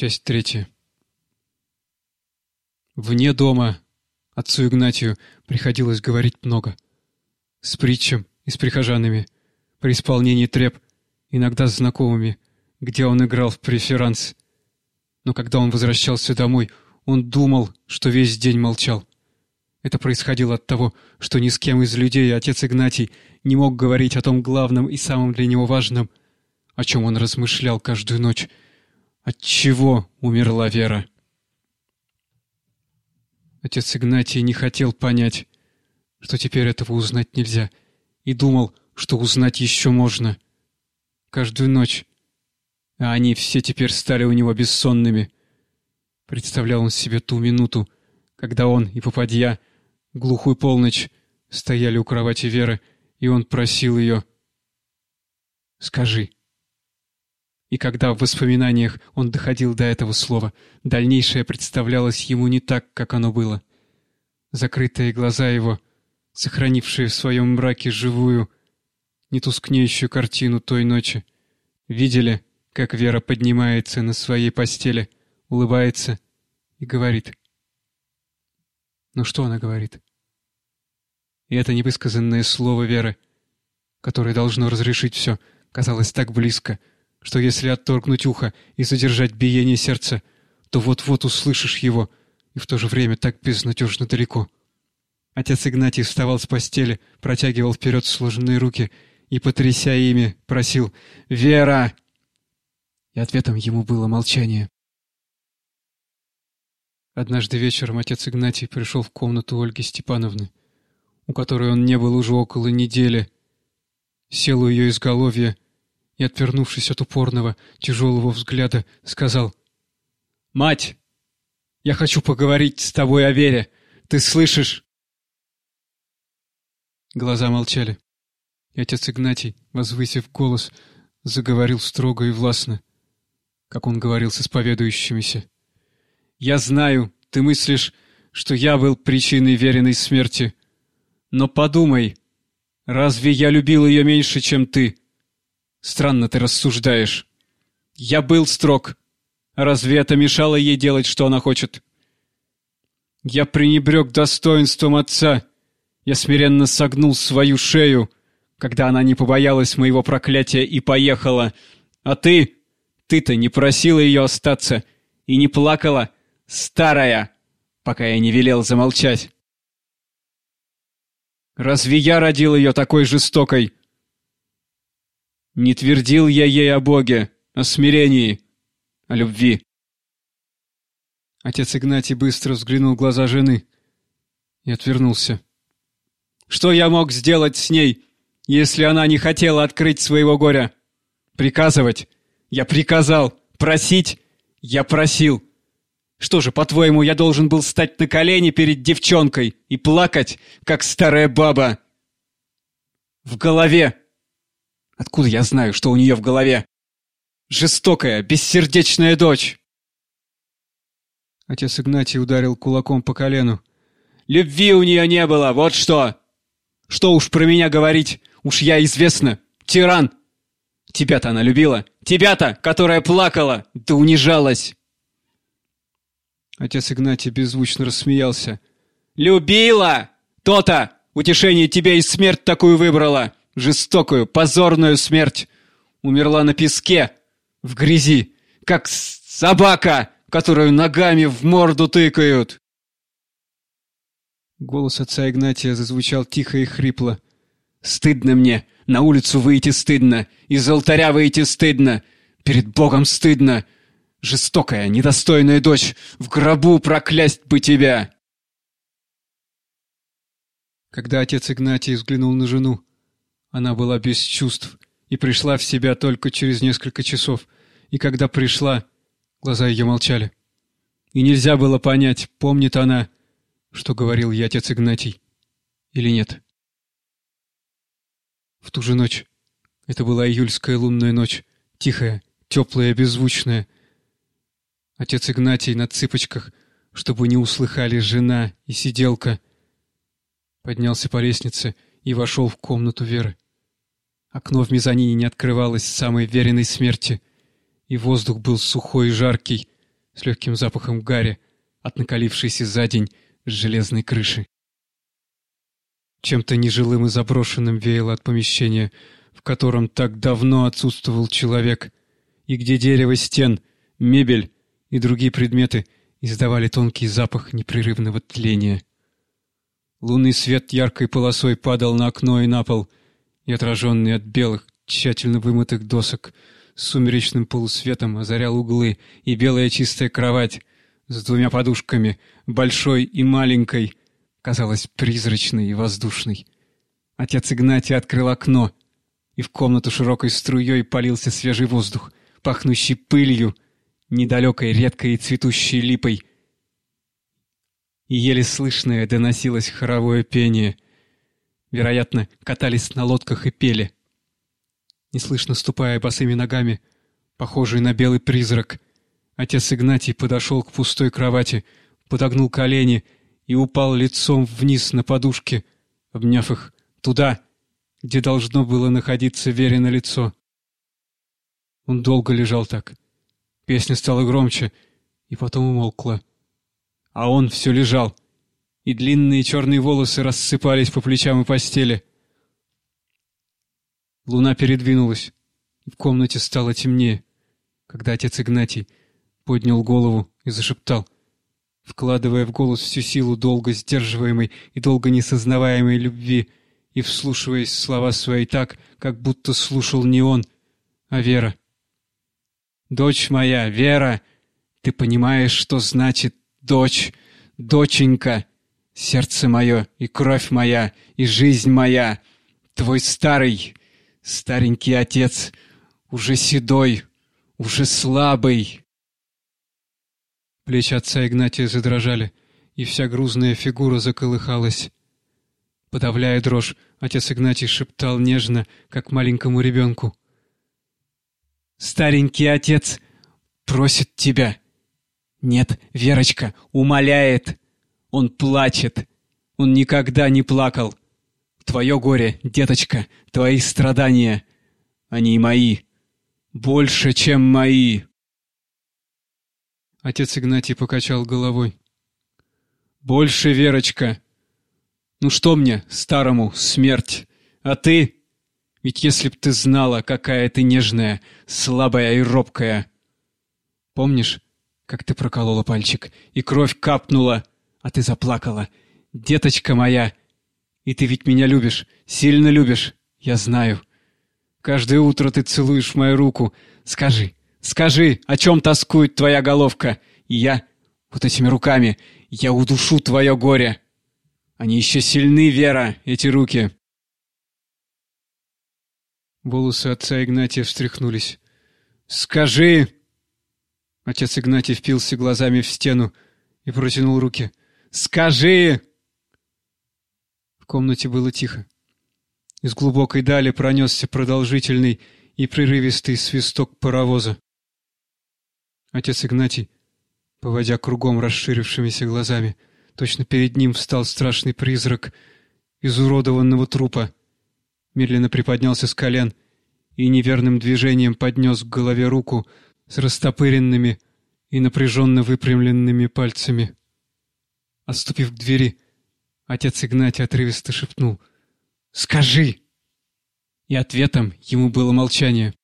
Часть третья. Вне дома отцу Игнатию приходилось говорить много. С притчем и с прихожанами, при исполнении треп, иногда с знакомыми, где он играл в преферанс. Но когда он возвращался домой, он думал, что весь день молчал. Это происходило от того, что ни с кем из людей отец Игнатий не мог говорить о том главном и самом для него важном, о чем он размышлял каждую ночь — от чего умерла Вера? Отец Игнатий не хотел понять, что теперь этого узнать нельзя, и думал, что узнать еще можно. Каждую ночь. А они все теперь стали у него бессонными. Представлял он себе ту минуту, когда он и попадья, глухую полночь, стояли у кровати Веры, и он просил ее «Скажи». И когда в воспоминаниях он доходил до этого слова, дальнейшее представлялось ему не так, как оно было. Закрытые глаза его, сохранившие в своем мраке живую, нетускнеющую картину той ночи, видели, как Вера поднимается на своей постели, улыбается и говорит. Ну что она говорит? И это невысказанное слово Веры, которое должно разрешить все, казалось так близко — что если отторгнуть ухо и задержать биение сердца, то вот-вот услышишь его, и в то же время так безнадежно далеко. Отец Игнатий вставал с постели, протягивал вперед сложенные руки и, потряся ими, просил «Вера!» И ответом ему было молчание. Однажды вечером отец Игнатий пришел в комнату Ольги Степановны, у которой он не был уже около недели. Сел у ее изголовья и, отвернувшись от упорного, тяжелого взгляда, сказал «Мать, я хочу поговорить с тобой о вере. Ты слышишь?» Глаза молчали. И отец Игнатий, возвысив голос, заговорил строго и властно, как он говорил с исповедующимися. «Я знаю, ты мыслишь, что я был причиной веренной смерти. Но подумай, разве я любил ее меньше, чем ты? Странно ты рассуждаешь. Я был строг. Разве это мешало ей делать, что она хочет? Я пренебрег достоинством отца. Я смиренно согнул свою шею, когда она не побоялась моего проклятия и поехала. А ты? Ты-то не просила ее остаться и не плакала, старая, пока я не велел замолчать. Разве я родил ее такой жестокой? Не твердил я ей о Боге, о смирении, о любви. Отец Игнатий быстро взглянул в глаза жены и отвернулся. Что я мог сделать с ней, если она не хотела открыть своего горя? Приказывать? Я приказал. Просить? Я просил. Что же, по-твоему, я должен был стать на колени перед девчонкой и плакать, как старая баба? В голове Откуда я знаю, что у нее в голове? Жестокая, бессердечная дочь!» Отец Игнатий ударил кулаком по колену. «Любви у нее не было, вот что! Что уж про меня говорить, уж я известна, тиран! Тебя-то она любила, тебя-то, которая плакала, да унижалась!» Отец Игнатий беззвучно рассмеялся. «Любила! То-то! Утешение тебе и смерть такую выбрала! Жестокую, позорную смерть. Умерла на песке, в грязи, как собака, которую ногами в морду тыкают. Голос отца Игнатия зазвучал тихо и хрипло. «Стыдно мне! На улицу выйти стыдно! Из алтаря выйти стыдно! Перед Богом стыдно! Жестокая, недостойная дочь! В гробу проклясть бы тебя!» Когда отец Игнатий взглянул на жену, она была без чувств и пришла в себя только через несколько часов, и когда пришла, глаза ее молчали. И нельзя было понять, помнит она, что говорил ей отец Игнатий, или нет. В ту же ночь, это была июльская лунная ночь, тихая, теплая, беззвучная, отец Игнатий на цыпочках, чтобы не услыхали жена и сиделка, поднялся по лестнице и вошел в комнату Веры. Окно в мезонине не открывалось с самой веренной смерти, и воздух был сухой и жаркий, с легким запахом гари от накалившейся за день железной крыши. Чем-то нежилым и заброшенным веяло от помещения, в котором так давно отсутствовал человек, и где дерево стен, мебель и другие предметы издавали тонкий запах непрерывного тления. Лунный свет яркой полосой падал на окно и на пол, и отраженный от белых, тщательно вымытых досок, с сумеречным полусветом озарял углы и белая чистая кровать с двумя подушками, большой и маленькой, казалась призрачной и воздушной. Отец Игнатий открыл окно, и в комнату широкой струей полился свежий воздух, пахнущий пылью, недалекой редкой и цветущей липой — и еле слышное доносилось хоровое пение. Вероятно, катались на лодках и пели. Неслышно ступая босыми ногами, похожий на белый призрак, отец Игнатий подошел к пустой кровати, подогнул колени и упал лицом вниз на подушке, обняв их туда, где должно было находиться Верено лицо. Он долго лежал так. Песня стала громче и потом умолкла а он все лежал, и длинные черные волосы рассыпались по плечам и постели. Луна передвинулась, в комнате стало темнее, когда отец Игнатий поднял голову и зашептал, вкладывая в голос всю силу долго сдерживаемой и долго несознаваемой любви и вслушиваясь в слова свои так, как будто слушал не он, а Вера. «Дочь моя, Вера, ты понимаешь, что значит дочь, доченька, сердце мое и кровь моя и жизнь моя, твой старый, старенький отец, уже седой, уже слабый. Плечи отца Игнатия задрожали, и вся грузная фигура заколыхалась. Подавляя дрожь, отец Игнатий шептал нежно, как маленькому ребенку. «Старенький отец просит тебя!» Нет, Верочка, умоляет. Он плачет. Он никогда не плакал. Твое горе, деточка, твои страдания. Они мои. Больше, чем мои. Отец Игнатий покачал головой. Больше, Верочка. Ну что мне, старому, смерть? А ты? Ведь если б ты знала, какая ты нежная, слабая и робкая. Помнишь, как ты проколола пальчик, и кровь капнула, а ты заплакала. Деточка моя! И ты ведь меня любишь, сильно любишь, я знаю. Каждое утро ты целуешь мою руку. Скажи, скажи, о чем тоскует твоя головка? И я, вот этими руками, я удушу твое горе. Они еще сильны, Вера, эти руки. Волосы отца Игнатия встряхнулись. «Скажи!» Отец Игнатий впился глазами в стену и протянул руки. «Скажи!» В комнате было тихо. Из глубокой дали пронесся продолжительный и прерывистый свисток паровоза. Отец Игнатий, поводя кругом расширившимися глазами, точно перед ним встал страшный призрак изуродованного трупа, медленно приподнялся с колен и неверным движением поднес к голове руку, с растопыренными и напряженно выпрямленными пальцами. Отступив к двери, отец Игнатий отрывисто шепнул «Скажи!» И ответом ему было молчание.